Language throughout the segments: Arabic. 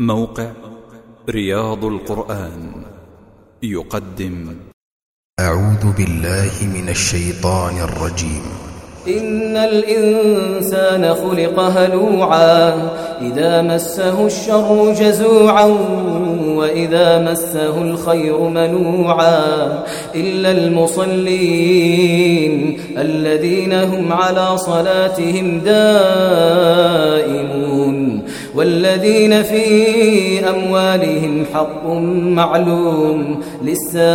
موقع رياض القرآن يقدم. أعوذ بالله من الشيطان الرجيم. إن الإنسان خلق هلوعا إذا مسه الشر جزوعا وإذا مسه الخير منوعا. إلا المصلين الذين هم على صلاتهم دائمون. والذين في أموالهم حق معلوم للسائل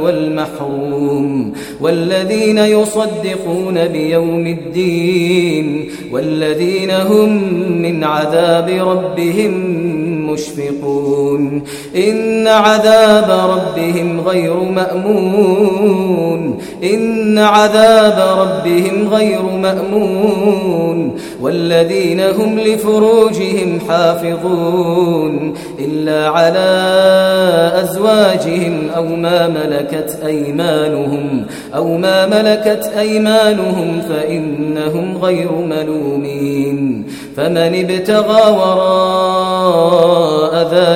والمحروم والذين يصدقون بيوم الدين والذين هم من عذاب ربهم مشفقون إن عذاب ربهم غير مأمون. إن عذاب ربهم غير مأمون. والذين هم لفروجهم حافظون. إلا على أزواجهم أو ما ملكت أيمانهم أو ما ملكت أيمانهم فإنهم غير ملومين. فمن ابتغى وراء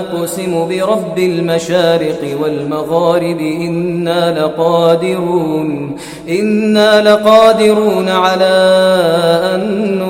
أقسم برب المشارق والمغارب إنا لقادرون إنا لقادرون على أن